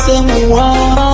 semua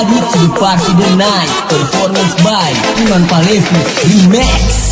everybody to the tonight Performance by Iman Palevi Remix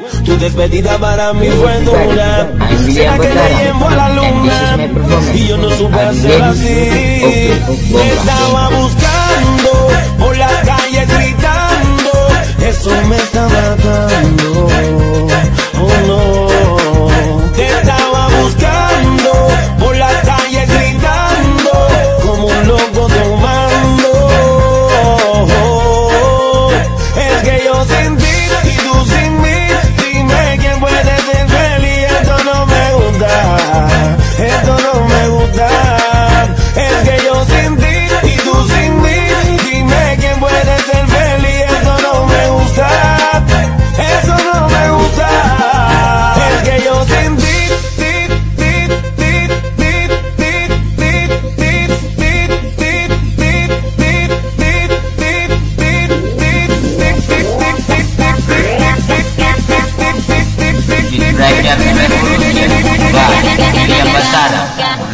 Tu despedida para mí fue dura. ¿Será que te llevo a la luna? Y yo no supe hacer así. Me estaba buscando por la calle gritando. Eso me está matando.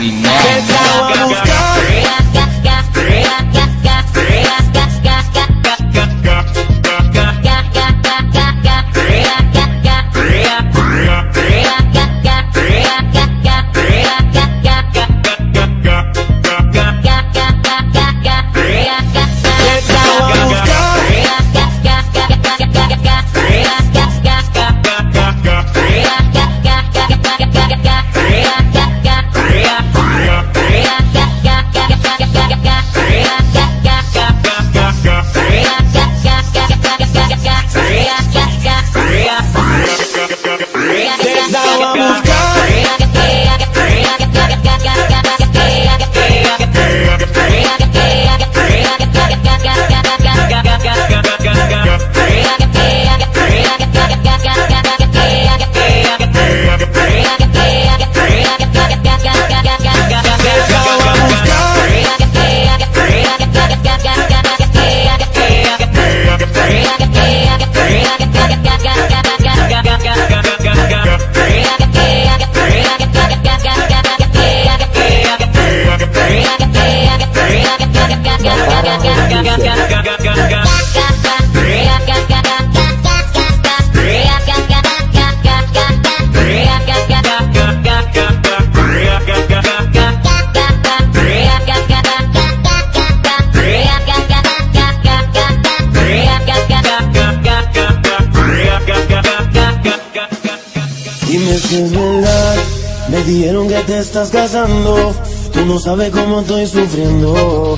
Rimón. Dime si es verdad, me dijeron que te estás casando, tú no sabes cómo estoy sufriendo.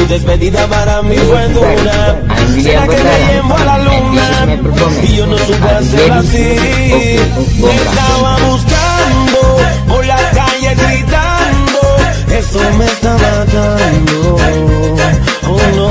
tu despedida para mí fue dura. Será que te llevo a la luna y yo no supe hacer así. Te estaba buscando por la calle gritando. Eso me está matando. Oh no.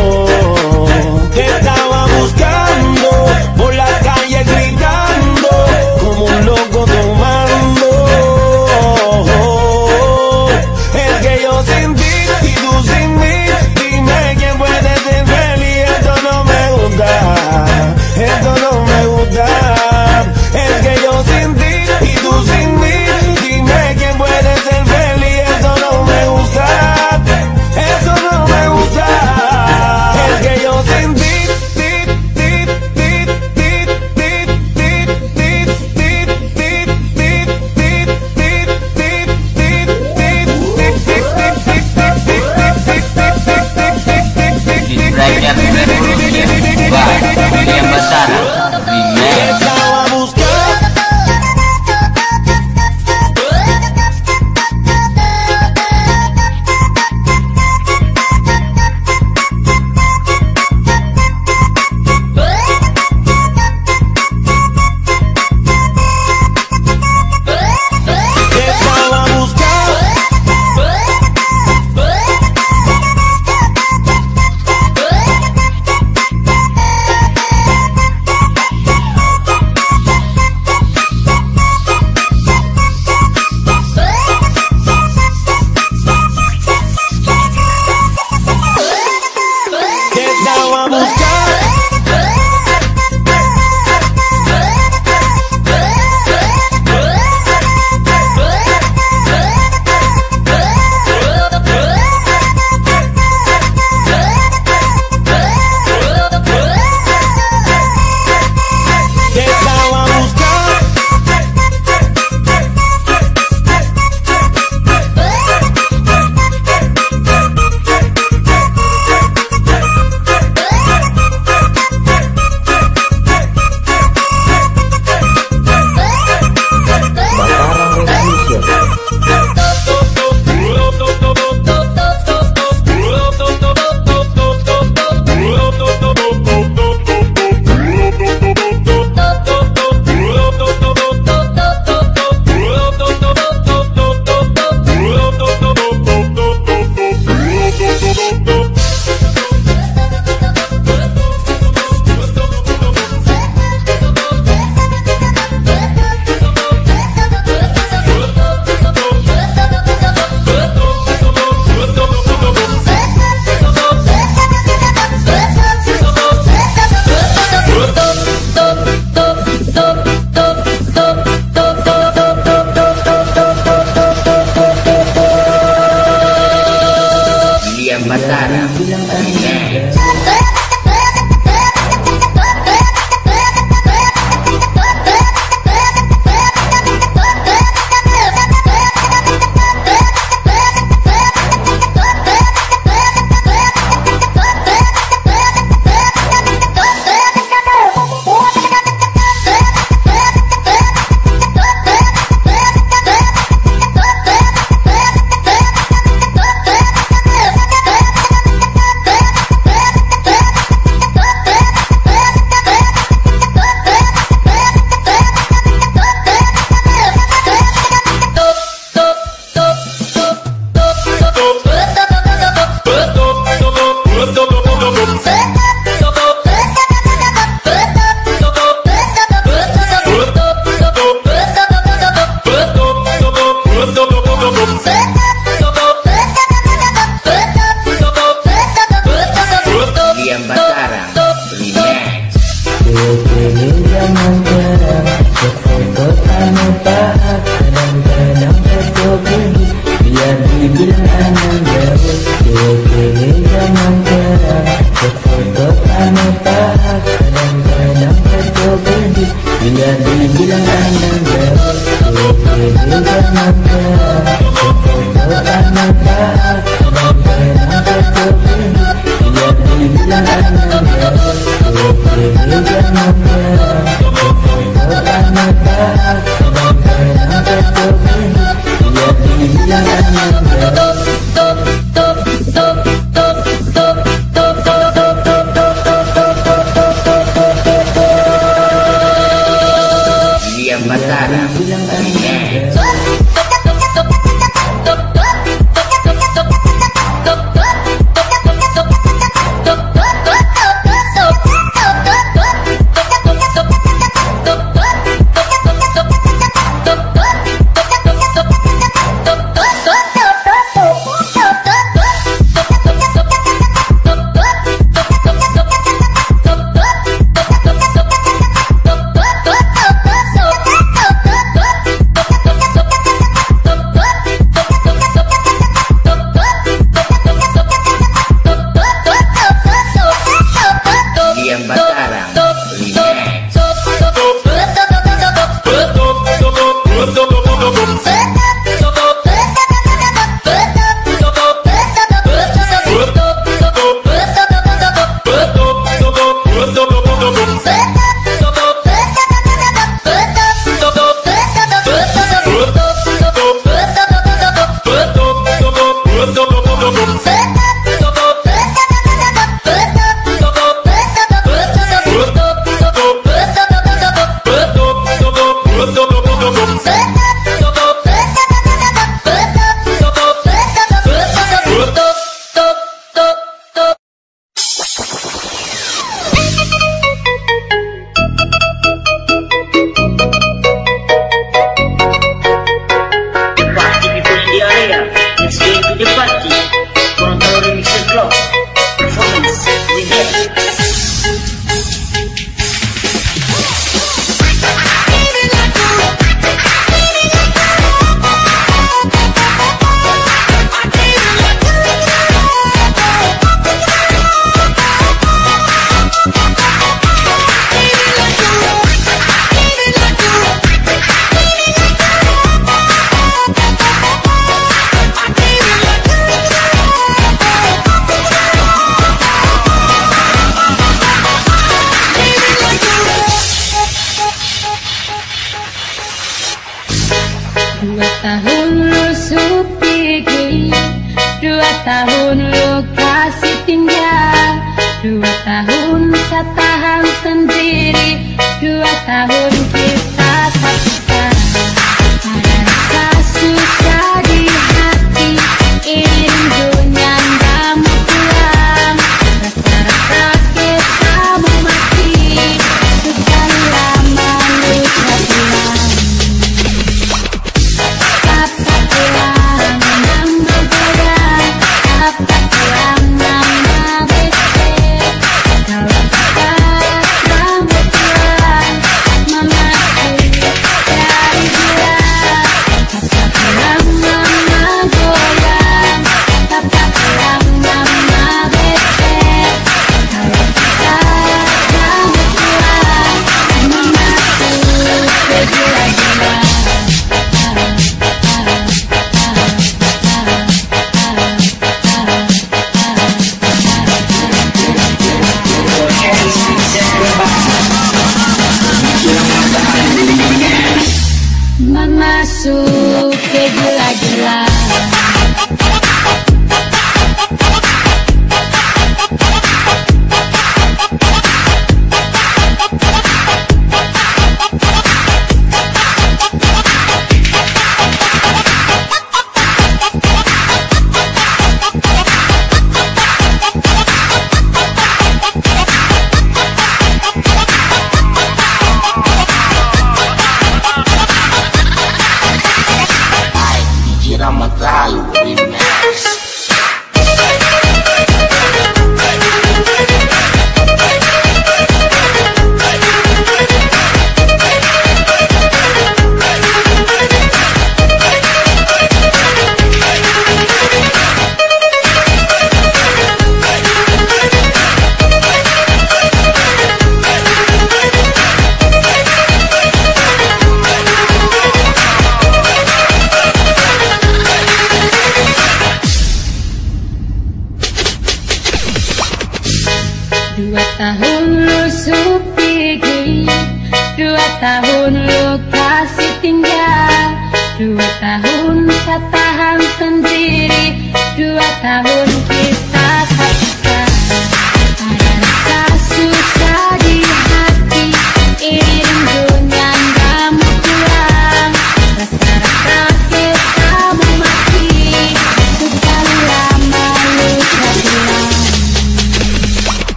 yang baik.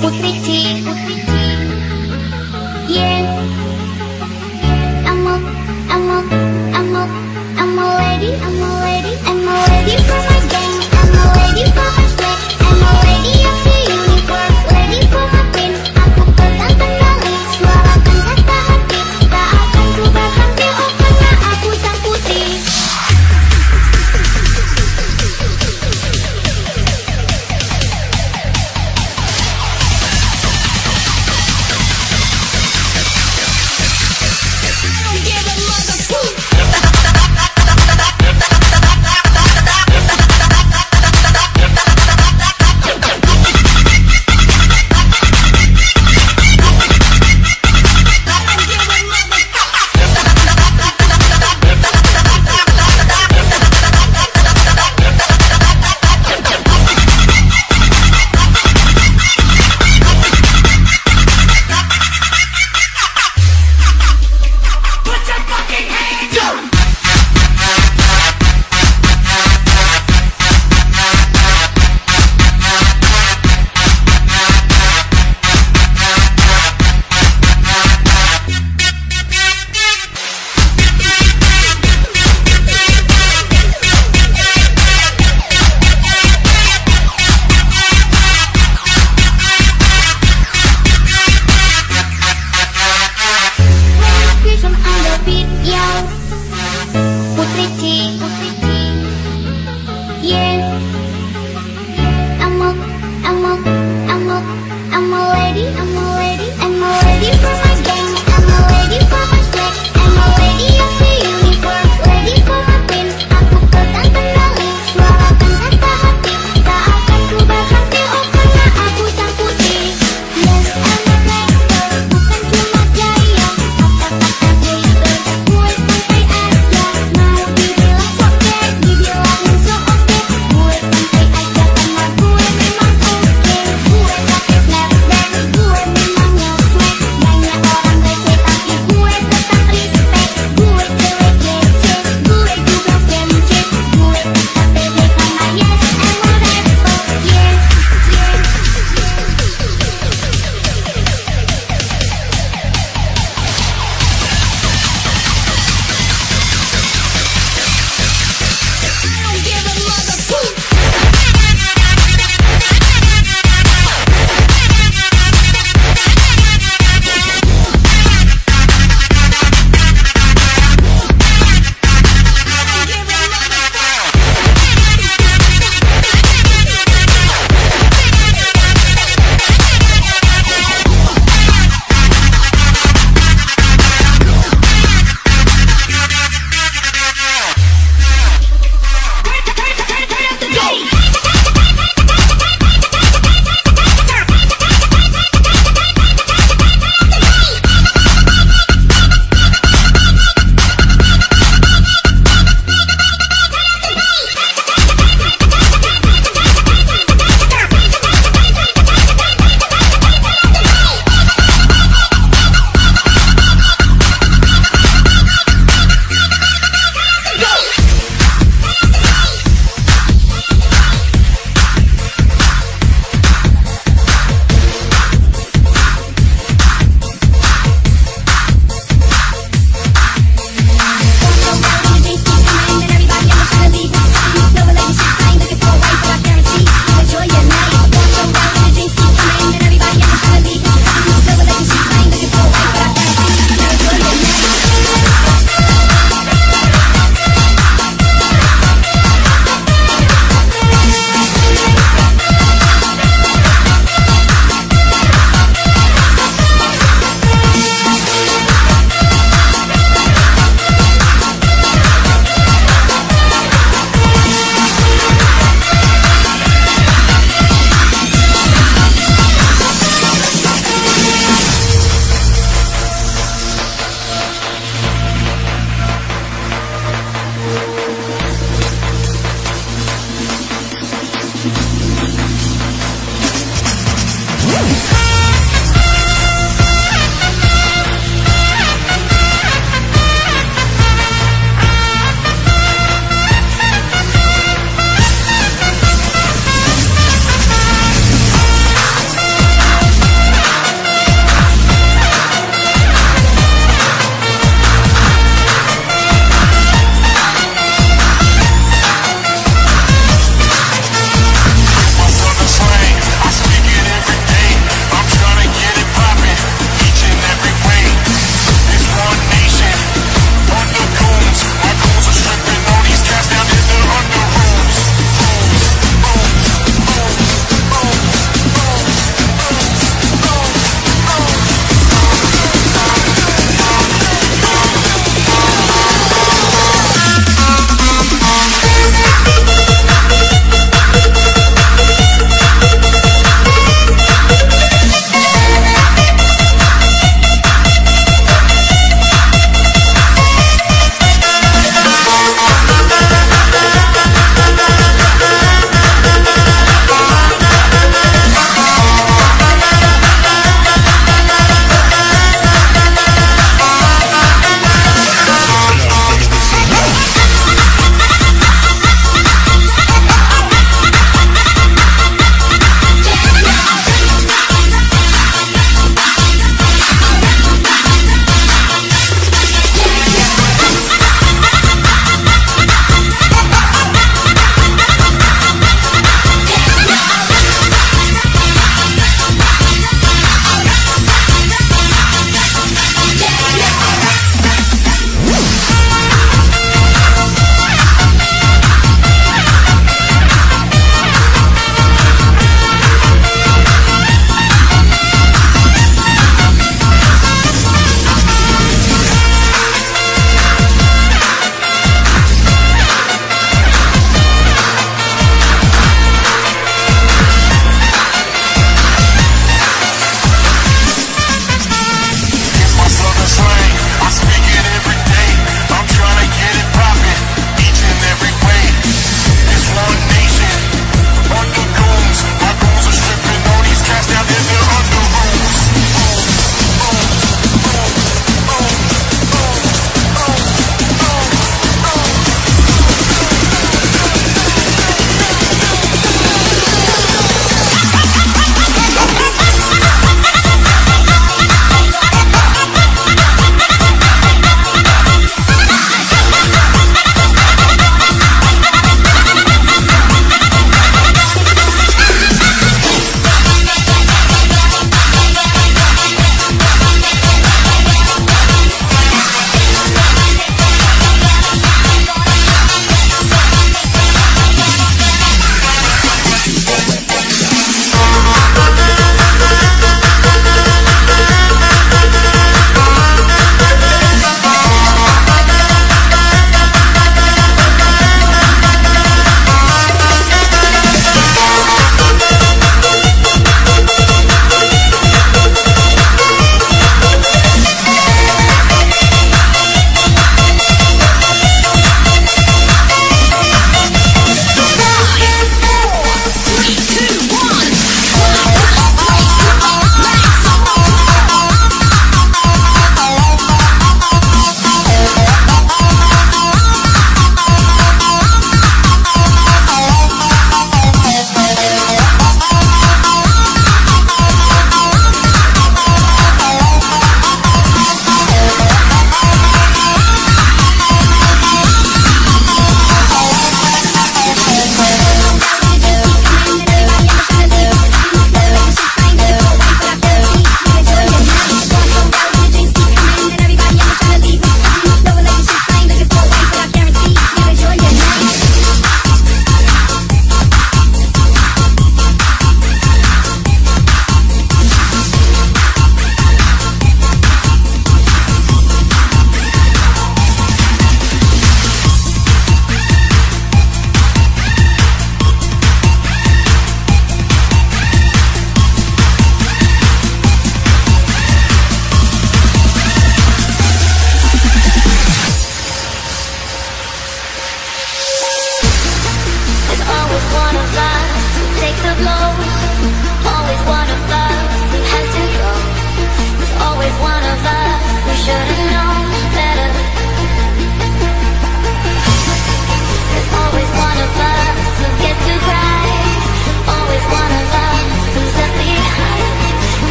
Potrei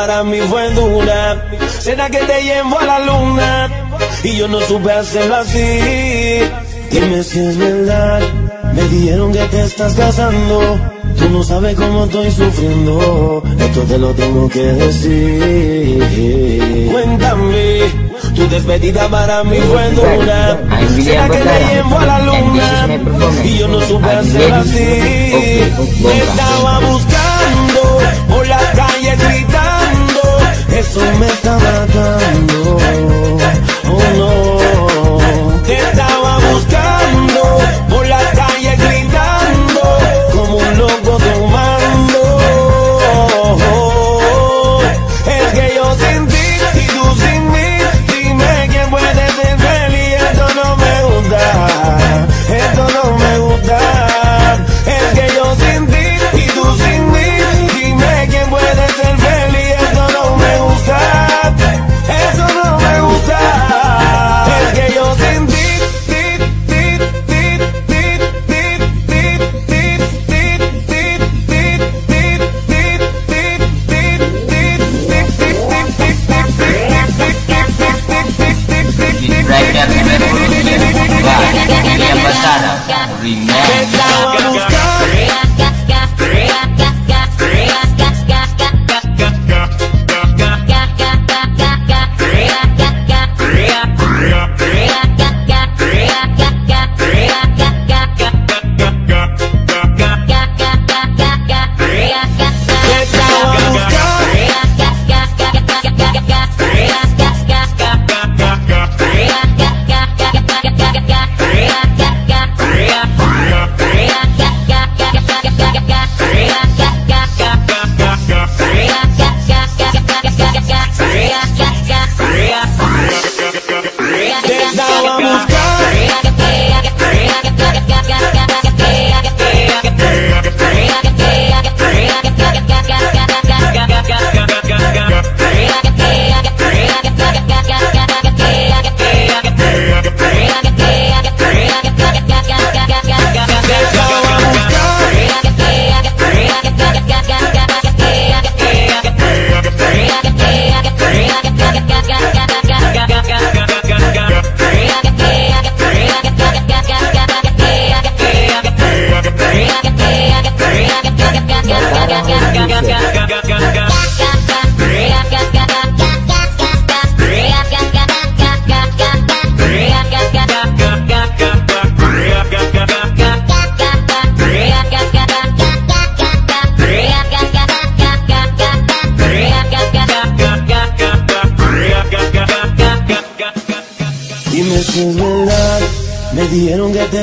Para mí fue dura. ¿Será que te llevo a la luna? Y yo no supe hacerlo así. Dime si es verdad. Me dijeron que te estás casando. Tú no sabes cómo estoy sufriendo. Esto te lo tengo que decir. Cuéntame, tu despedida para mí fue dura. ¿Será que te llevo a la luna? Y yo no supe hacerlo así. Me estaba buscando por la calle gritando. Eso me está matando.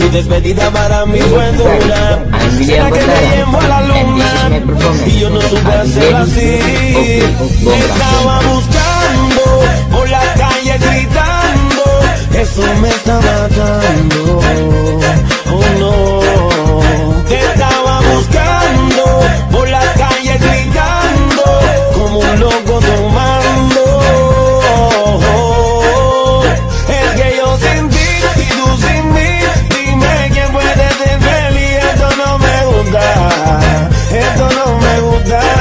tu despedida para mí fue dura. Será que te llevo a la luna. Y yo no supe hacerlo así. Me estaba buscando por la calle gritando. Eso me está matando. Oh no. Te estaba buscando por la calle gritando como un loco tomando. now.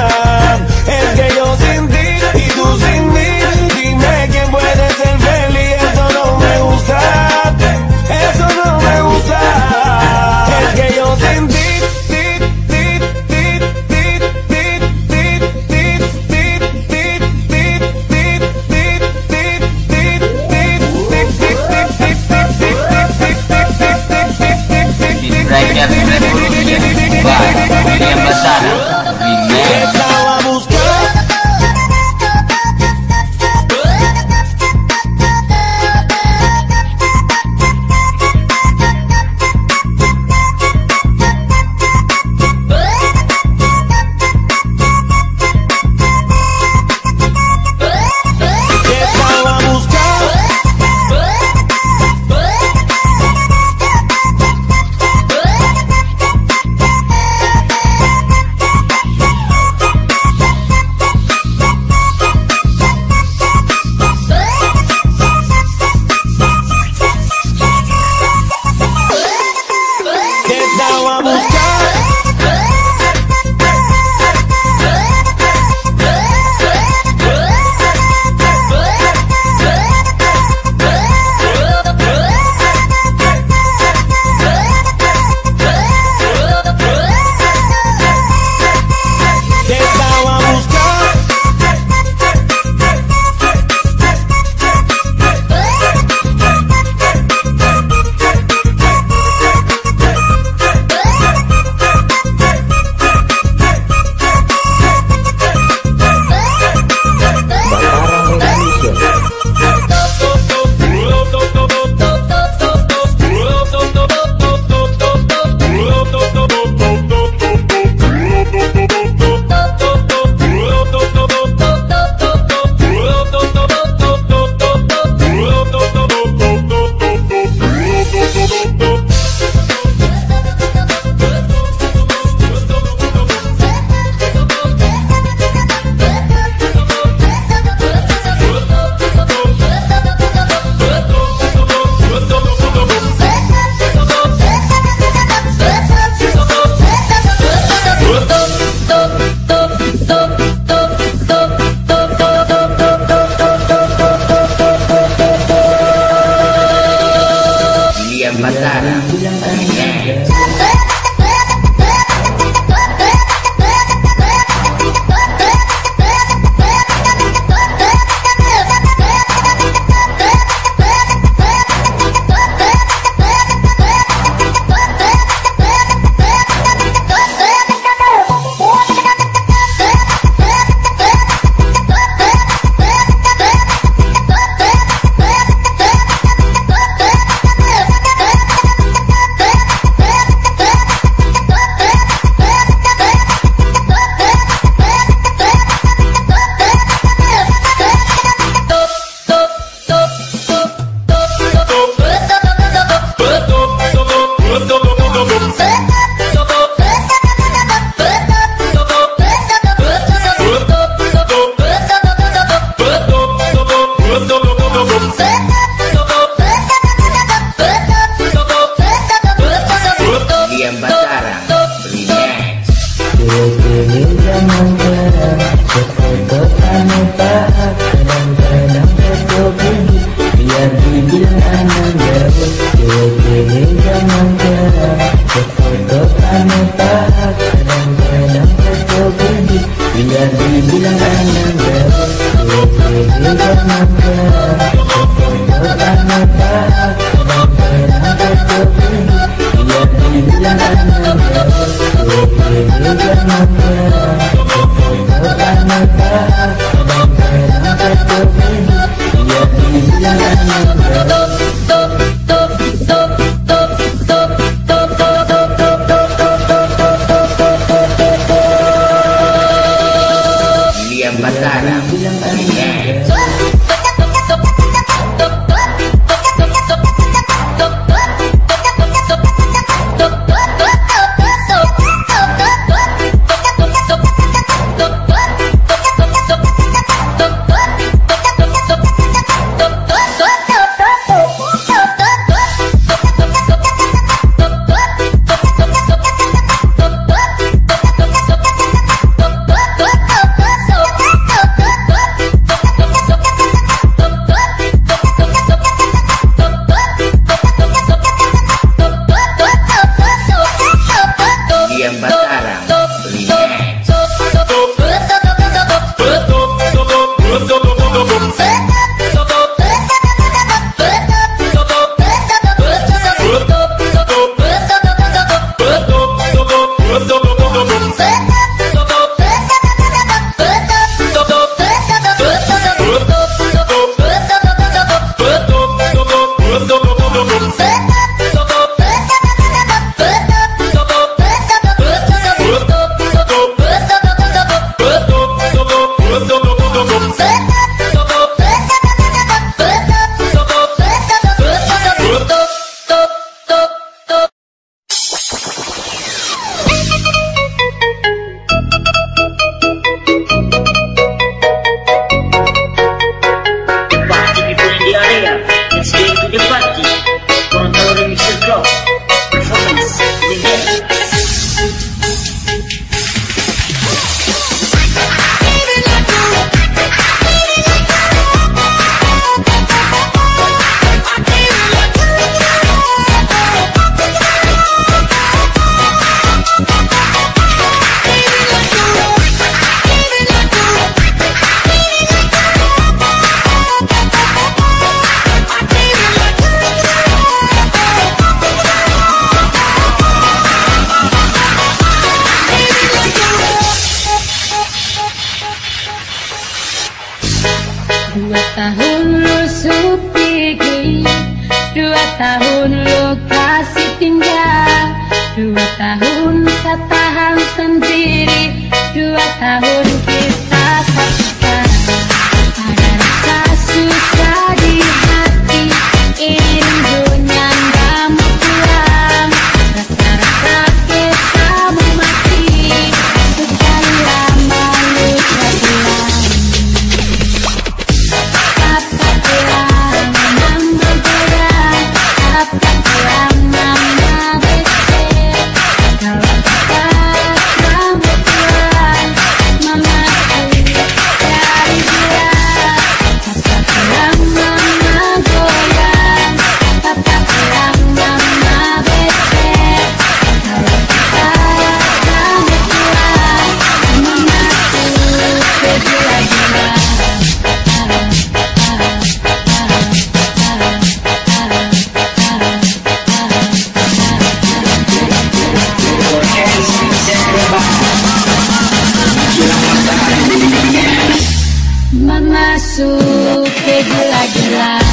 Masuk ke gila-gila Dua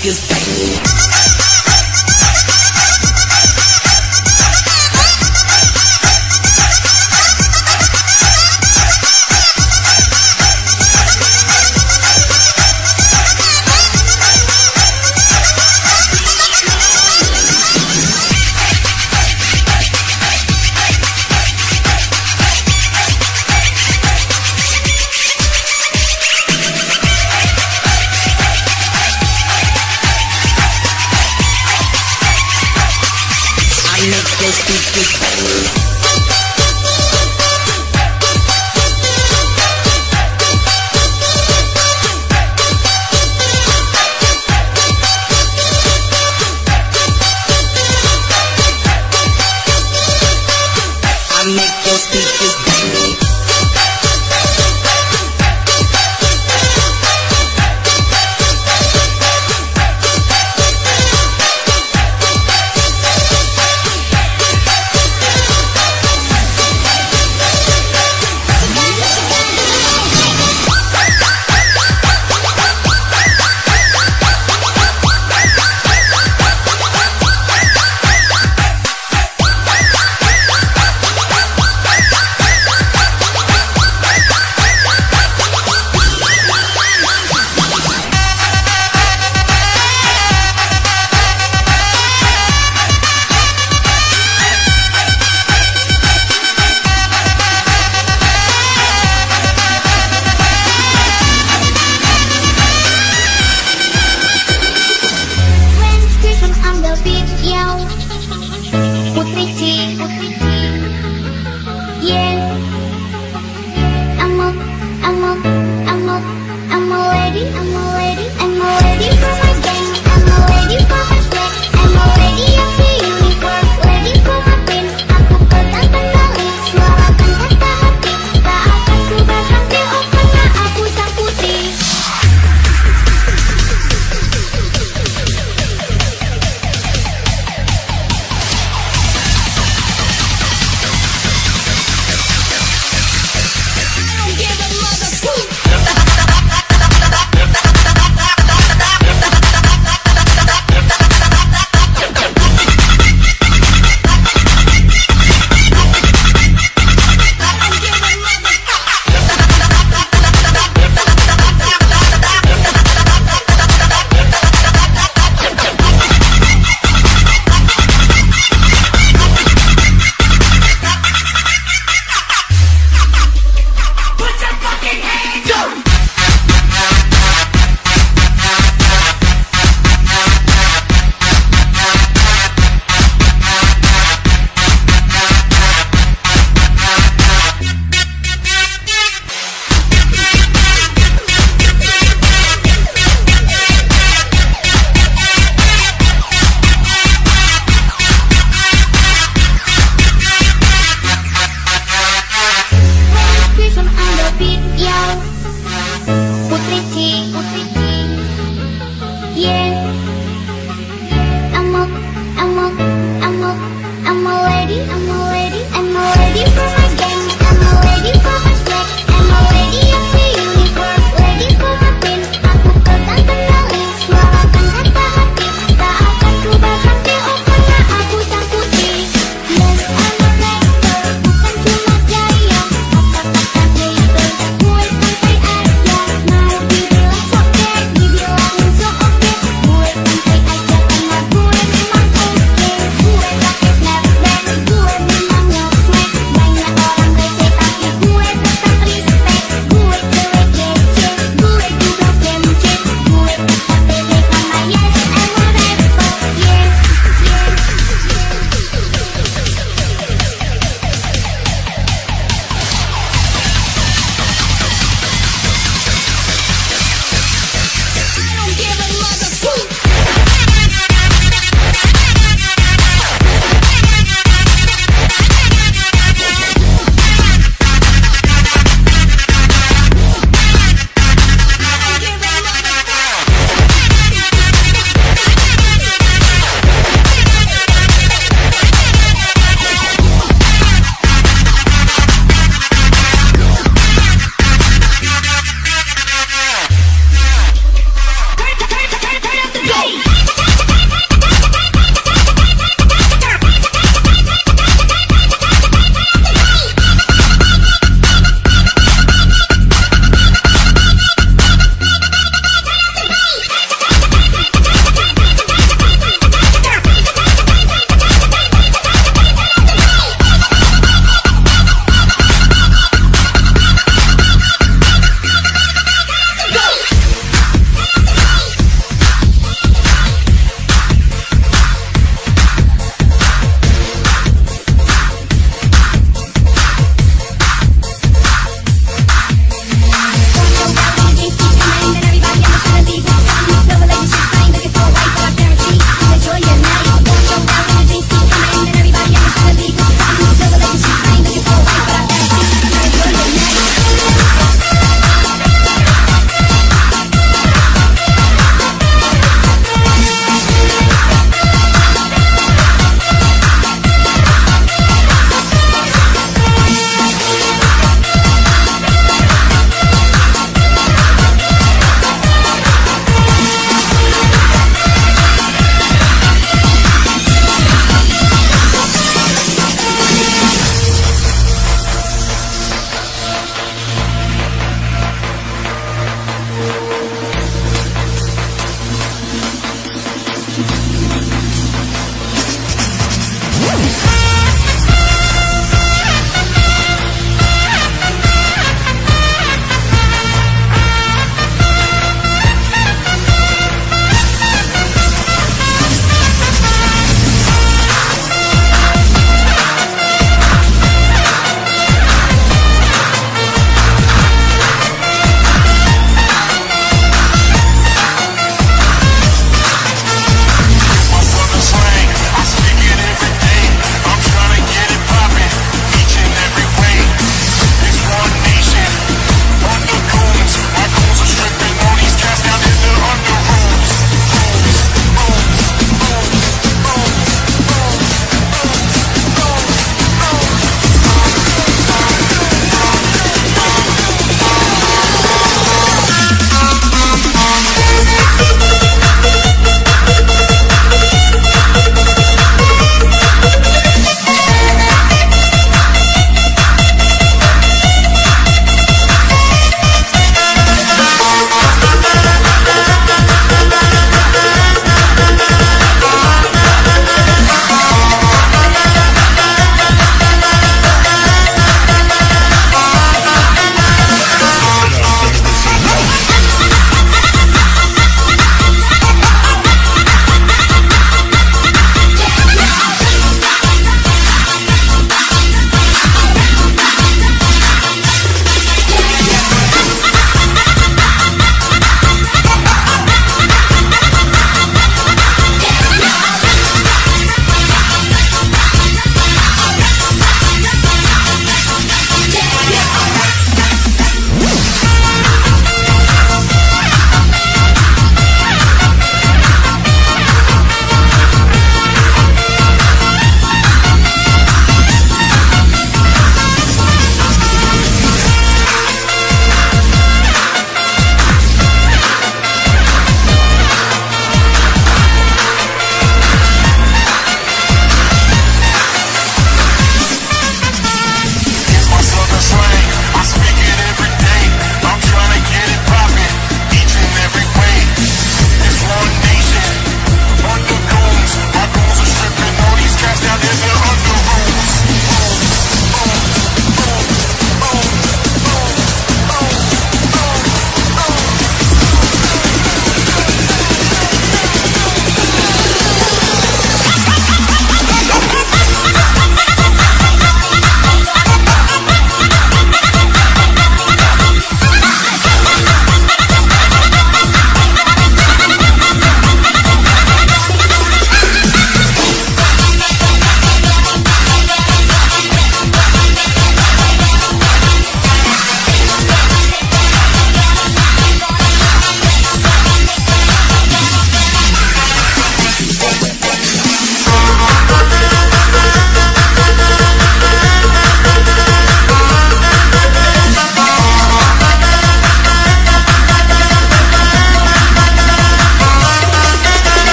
Cause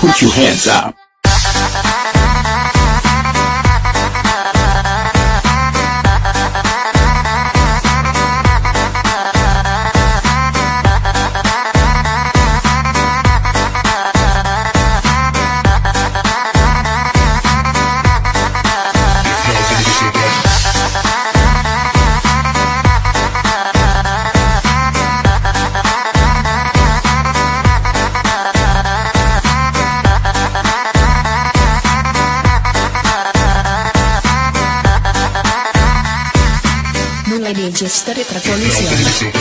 Put your hands up. Digester Revolution.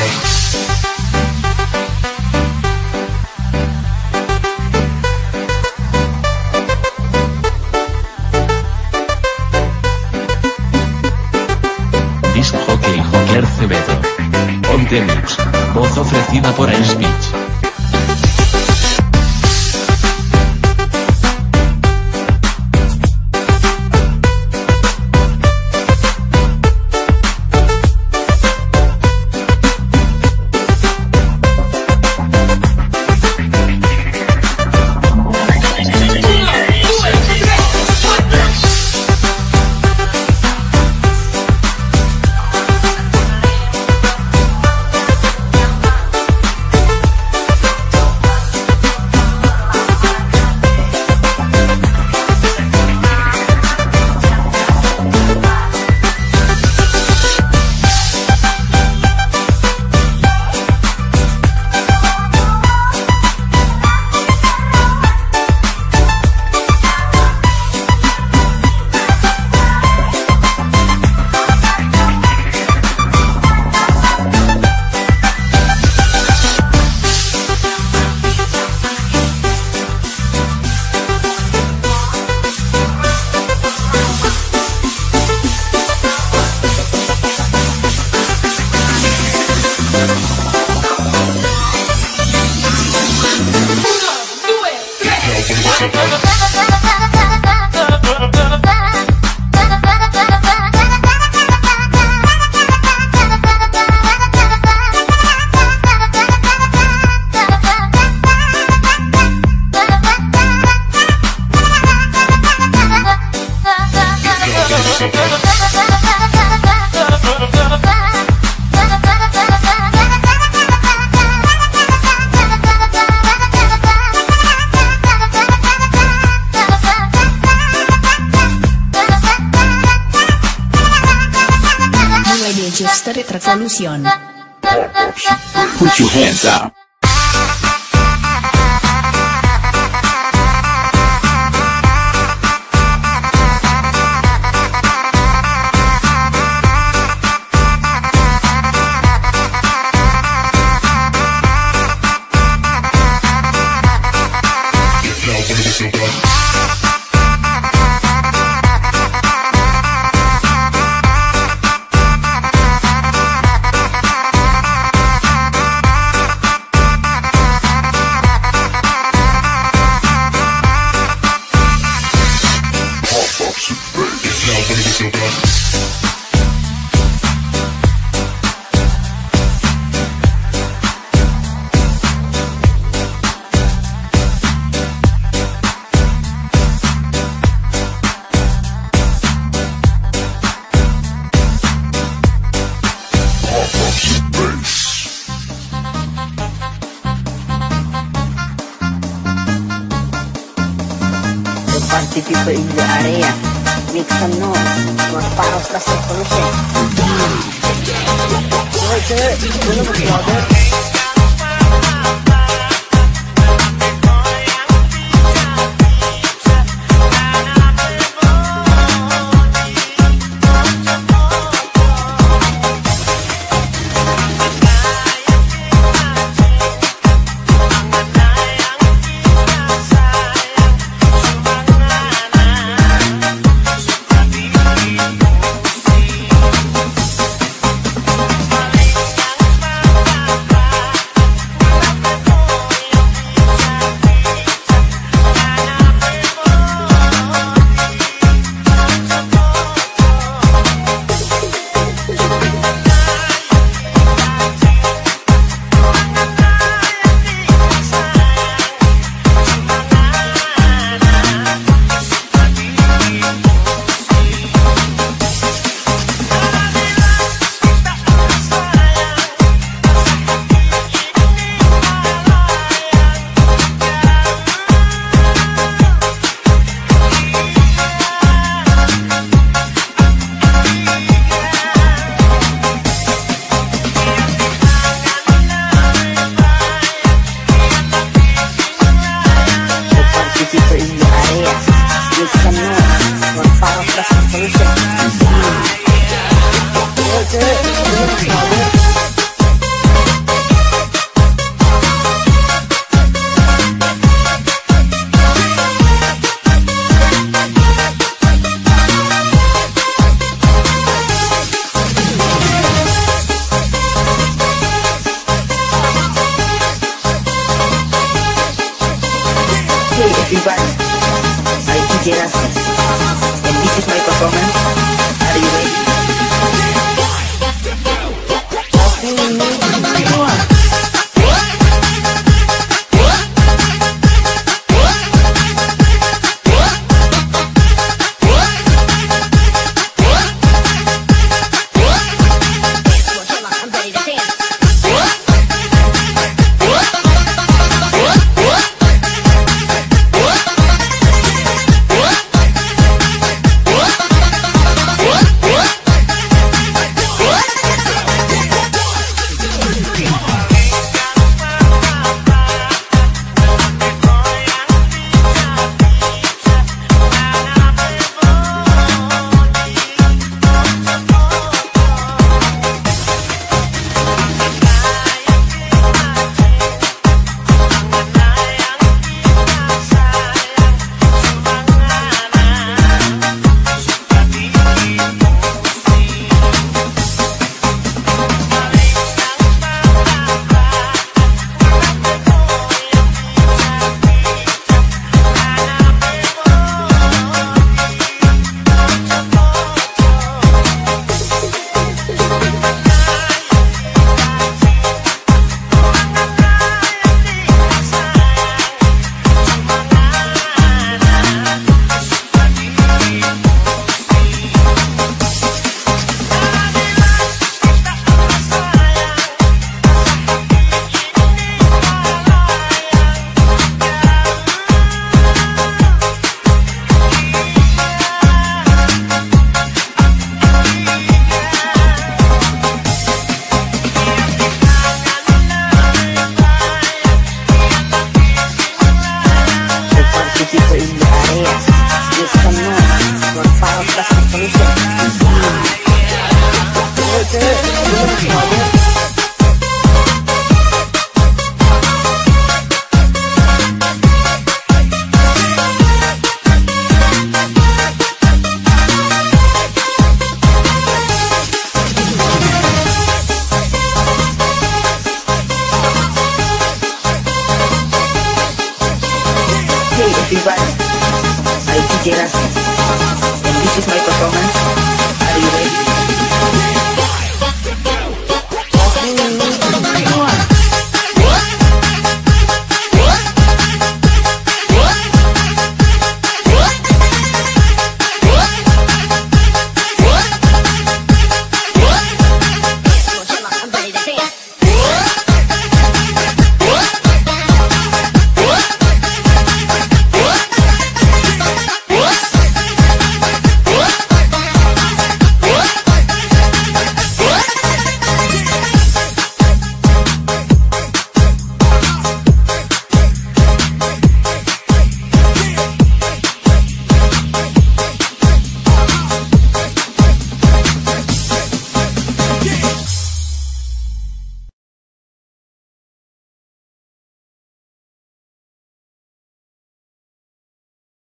Disc Hockey Joker Cebedo. On the Mix. Voz ofrecida por Speech.